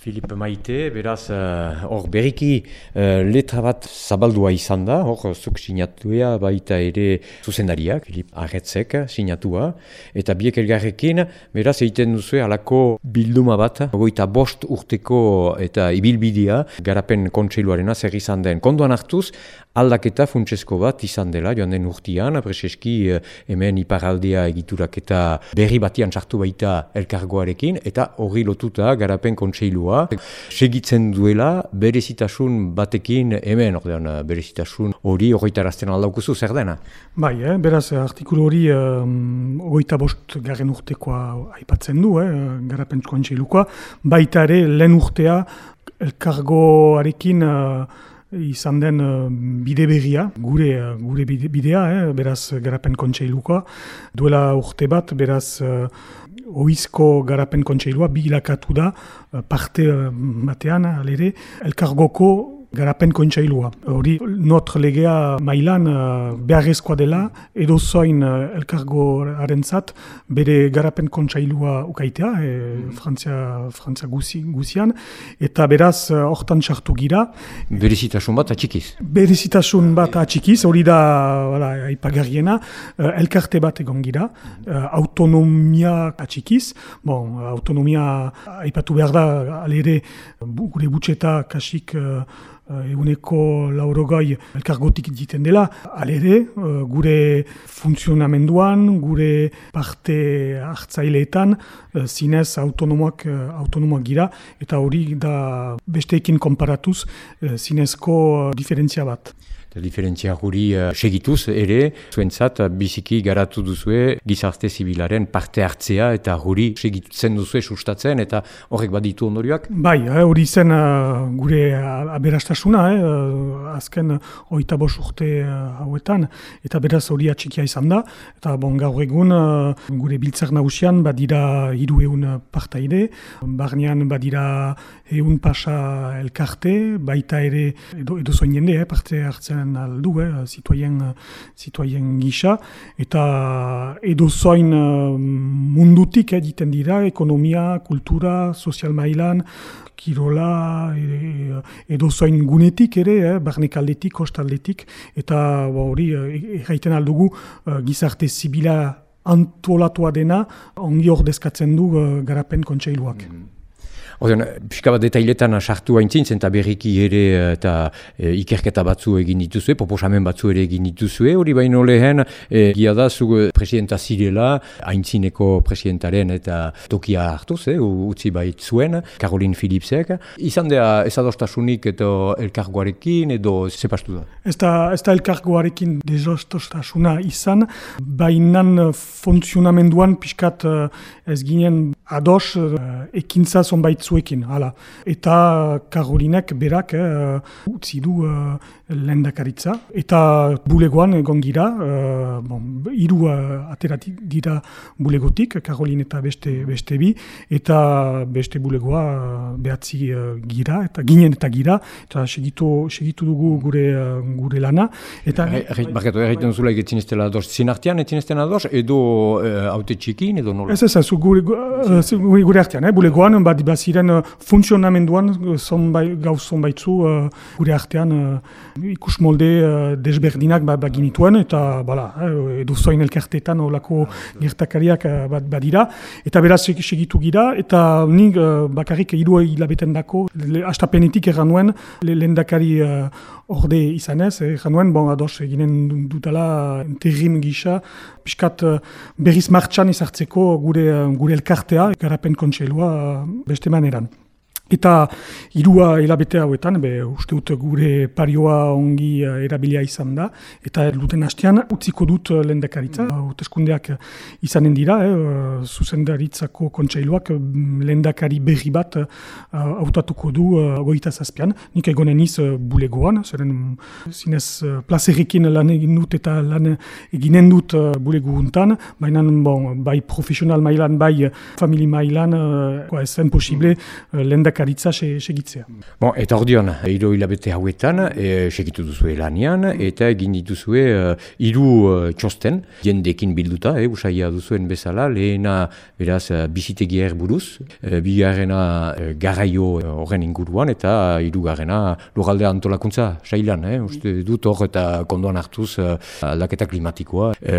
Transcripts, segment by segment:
Filip Maite, beraz, eh, hor uh, berriki uh, letra bat zabaldua izan da, hor zuk sinatuea baita ere zuzendariak, Filip Arretzek sinatua, eta biek elgarrekin, beraz, egiten duzu alako bilduma bat, goita bost urteko eta ibilbidea, garapen kontseiluarena zer izan den. Konduan hartuz, aldaketa funtsesko bat izan dela, joan den urtian, preseski uh, hemen iparaldea egiturak eta berri batian sartu baita elkargoarekin, eta hori lotuta garapen kontseilua segitzen duela berezitasun batekin hemen, ordean berezitasun hori horretarazten aldaukuzu zer dena? Bai, eh, beraz artikulu hori um, ogeita bost garen urtekoa aipatzen du, eh, garapen kontseilukoa, baita ere lehen urtea elkargoarekin uh, izan den uh, bide berria, gure, uh, gure bidea, eh, beraz garapen kontseilukoa, duela urte bat, beraz uh, oizko garapen kontseilua bi ilakatu da eh, parte eh, batean, alere, elkargoko garapen kontsailua. Hori, notre legea mailan uh, beharrezkoa dela, edo zoin uh, elkargo arentzat, bere garapen kontsailua ukaitea, e, Frantzia, Frantzia guzi, guzian, eta beraz, hortan uh, sartu gira. Berizitasun bat atxikiz? Berizitasun bat atxikiz, hori da, wala, aipagarriena, uh, elkarte bat egon gira, uh, autonomia atxikiz, bon, autonomia aipatu behar da, alere, gure butxeta kasik, uh, Eh, eguneko laurogoi elkargotik diten dela, alere eh, gure funtzionamenduan, gure parte hartzaileetan, eh, zinez autonomoak, autonomoak gira, eta hori da besteekin konparatuz zinezko diferentzia bat diferentzia guri uh, segituz ere, zuentzat uh, biziki garatu duzue gizarte zibilaren parte hartzea eta guri segitutzen duzue sustatzen eta horrek baditu ondorioak? Bai, eh, hori zen uh, gure aberastasuna, eh, azken oita bos urte hauetan, eta beraz hori atxikia izan da, eta bon gaur egun gure biltzak nagusian badira hiru egun partaide, barnean badira egun pasa elkarte, baita ere edo, edo zoin jende, parte hartzen egiten aldu, eh, zituaien, zituaien gisa, eta edo zoin eh, mundutik egiten dira, ekonomia, kultura, sozial mailan, kirola, e, edo zoin gunetik ere, eh, barnek aldetik, kostaldetik, eta hori egiten aldugu eh, gizarte zibila antolatua dena, ongi ordezkatzen du garapen kontseiluak. Mm -hmm. Oden, pixka bat detailetan sartu haintzin, zenta berriki ere eh, eta e, ikerketa batzu egin dituzue, proposamen batzu ere egin dituzue, hori baino lehen, e, gia da, zu presidenta zirela, haintzineko presidentaren eta tokia hartuz, e, utzi bait zuen, Caroline Philipsek. Izan da ezadostasunik eta elkargoarekin edo zepastu da? Ez da, ez da elkargoarekin dezostostasuna izan, bainan funtzionamenduan pixkat ez ginen ados ekintza zonbait zuekin, hala. Eta Karolinek berak eh, utzi du uh, lendakaritza. Eta bulegoan egon gira, uh, bon, iru uh, ateratik gira bulegotik, Karolin eta beste, beste bi, eta beste bulegoa uh, behatzi gira, eta ginen eta gira, eta segitu, segitu dugu gure, gure lana. Eta, Barkatu, erraiten zula egetzen ez dela ados, zinartian etzen ez dela ados, edo haute txikin, edo nola? Ez, ez, gure, gure, gure artean, eh? bulegoan, bat ziren uh, funtzionamenduan zonbai, gauz zonbaitzu uh, gure artean uh, ikus molde uh, desberdinak ba, baginituen eta bala, eh, edo zoin elkertetan olako gertakariak uh, bat badira eta beraz segitu gira eta nik uh, bakarrik hiru hilabeten dako astapenetik erran nuen lehendakari uh, orde izanez, erran nuen, bon, ados eginen dutala enterrim gisa, piskat uh, berriz martxan izartzeko gure, gure elkartea, garapen kontseilua beste maneran. Eta irua hilabete hauetan, be, uste dut gure parioa ongi uh, erabilia izan da, eta duten hastean utziko dut uh, lehendakaritza. Mm. Uteskundeak izanen dira, eh, zuzendaritzako kontsailuak mm, lehendakari berri bat uh, autatuko du uh, goita zazpian. Nik egonen iz uh, bulegoan, zeren zinez uh, plazerrekin lan egin dut eta lan eginen dut uh, buleguntan, baina bon, bai profesional mailan, bai famili mailan, uh, ez posible uh, lehendakaritza segitzea. Bon, eta ordean, hiru hilabete hauetan, e, segitu duzue lanian, eta egin dituzue uh, hiru uh, txosten, jendekin bilduta, e, usaia duzuen bezala, lehena beraz bizitegi buruz, e, bigarrena e, garraio horren inguruan, eta hirugarrena lugalde antolakuntza sailan, e, uste dut hor eta kondoan hartuz aldaketa klimatikoa. E,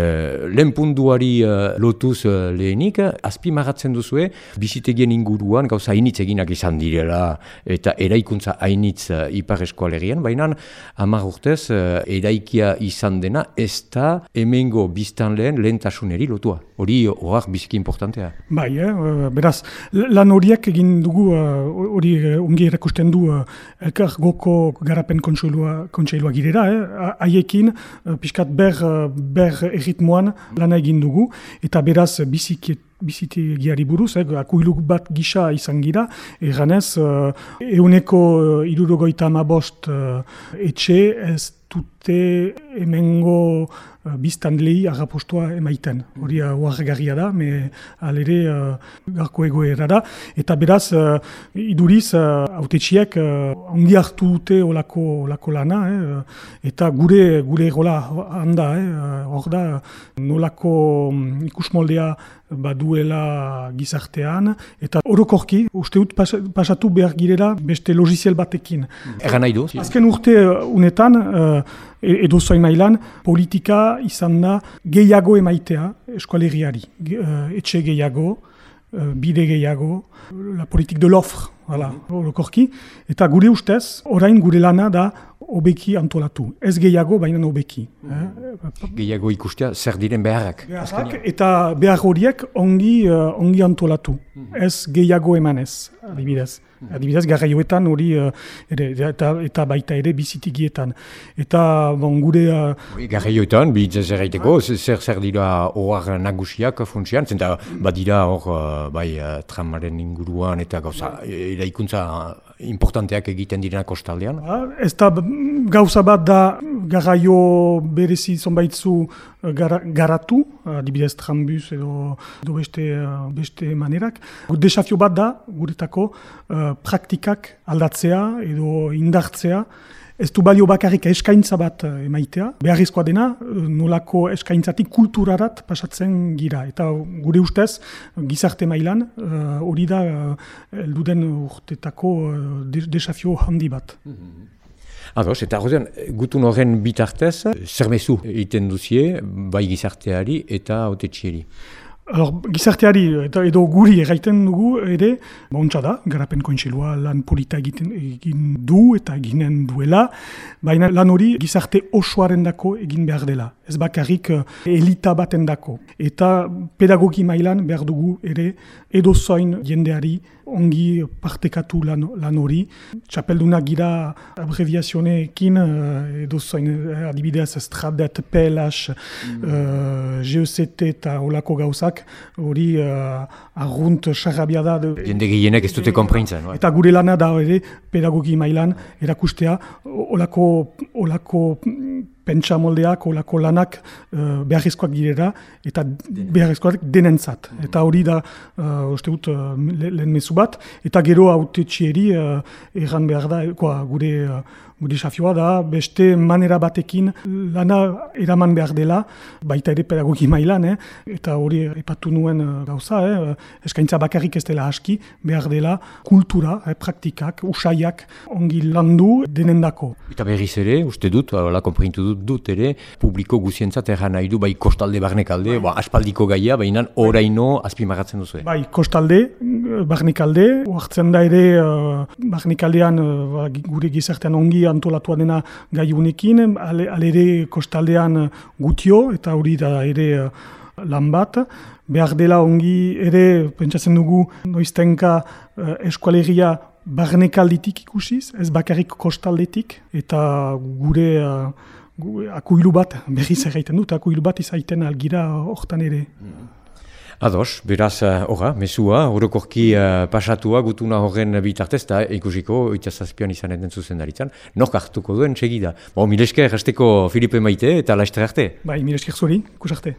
lehen punduari lotuz lehenik, azpi maratzen duzue, bizitegien inguruan gauza hainitz eginak izan direla eta eraikuntza hainitz uh, ipar eskualerian, baina hamar urtez uh, eraikia izan dena ez da emengo biztan lehen lehentasuneri lotua. Hori horak biziki importantea. Bai, eh? beraz, lan horiek egin dugu, hori ungi erakusten du uh, elkar goko garapen kontseilua girera, eh? haiekin pixkat ber, ber erritmoan lana egin dugu, eta beraz bizikiet bizite giari buruz, eh, akuiluk bat gisa izan gira, eganez, uh, euneko uh, irurogoita amabost uh, etxe ez dute emengo uh, biztanlei agapostua emaiten. Hori uh, da, me alere uh, garko egoera da. Eta beraz, uh, iduriz, uh, autetxiek uh, ongi hartu dute olako, olako lana, eh, eta gure gure gola handa, eh, hor da, nolako um, ikusmoldea baduela gizartean, eta orokorki, uste dut pasatu behar girela beste logiziel batekin. Egan nahi du? Azken urte unetan, uh, edo zoin mailan, politika izan da gehiago emaitea eskualeriari. Uh, etxe gehiago, uh, bide gehiago, la politik de l'offre, hala, orokorki. Eta gure ustez, orain gure lana da obeki antolatu. Ez gehiago, baina obeki. Eh? Gehiago ikustea, zer diren beharrak. Beharrak, eta behar horiek ongi, uh, ongi antolatu. Mhm. Ez gehiago emanez, adibidez. Mhm. Adibidez, garraioetan hori, uh, eta, eta baita ere bizitigietan. Eta, bon, gure... Uh, garraioetan, bihitzez erraiteko, zer zer dira ohar nagusiak funtsian, zenta badira hor, uh, bai, uh, tramaren inguruan, eta gauza, eraikuntza importanteak egiten direna kostaldean? Ha, ez da gauza bat da garraio berezi zonbaitzu eh, garatu, adibidez trambuz edo, edo beste, uh, beste manerak. Desafio bat da, guretako, uh, praktikak aldatzea edo indartzea, Ez du balio bakarrik eskaintza bat eh, emaitea, beharrizkoa dena, eh, nolako eskaintzatik kulturarat pasatzen gira. Eta gure ustez, gizarte mailan, eh, hori da elduden urtetako desafio handi bat. Mm Ados, eta horrean, gutun horren bitartez, zer mezu egiten duzie, bai gizarteari eta autetxieri? Alors, gizarteari eta edo guri erraiten dugu ere, bontza da, garapen kontxelua lan polita egiten egin du eta eginen duela, baina lan hori gizarte osoaren dako egin behar dela, ez bakarrik uh, elita baten dako. Eta pedagogi mailan behar dugu ere edo zoin jendeari ongi partekatu lan, lan hori. Txapelduna gira abreviazionekin, uh, edo zoin uh, adibidez Stradet, PLH, mm. uh, GECT eta olako gauzak, hori uh, arrunt sarrabia da. Jende gehienek ez dute kompreintzen. Eta gure lana da ere pedagogi mailan erakustea olako, olako pentsa moldeak, olako lanak uh, beharrezkoak girera, eta beharrezkoak denentzat. Mm. Eta hori da, uh, uste dut, uh, lehen mesu bat, eta gero haute txieri uh, erran behar da, gure, uh, gure safioa da, beste manera batekin lana eraman behar dela, baita ere pedagogi mailan, eh? eta hori ipatu nuen uh, gauza, eh? eskaintza bakarrik ez dela aski, behar dela kultura, eh? praktikak, usaiak, ongi landu denendako. Eta berriz ere, uste dut, la komprintu dut, dut ere, publiko guzientzat erran nahi du, bai kostalde barnekalde, bai. ba, aspaldiko gaia, baina oraino azpimagatzen duzu. Bai, kostalde, barnekalde, hartzen da ere, uh, barnekaldean uh, gure gizartean ongi antolatua dena gai unekin, alere kostaldean gutio, eta hori da ere uh, lan bat, behar dela ongi ere, pentsatzen dugu, noiztenka uh, eskualegia barnekalditik ikusiz, ez bakarrik kostaldetik, eta gure akuilu bat, berriz egiten dut, akuilu bat izaiten algira hortan ere. Ados, beraz, horra, uh, mesua, orokorki uh, pasatua gutuna horren bitartez, eta ikusiko, itazazpian izan eden zuzen daritzen, nok hartuko duen segida. Bo, milesker, hasteko Filipe Maite eta laizte arte. Bai, milesker zuri, kusarte.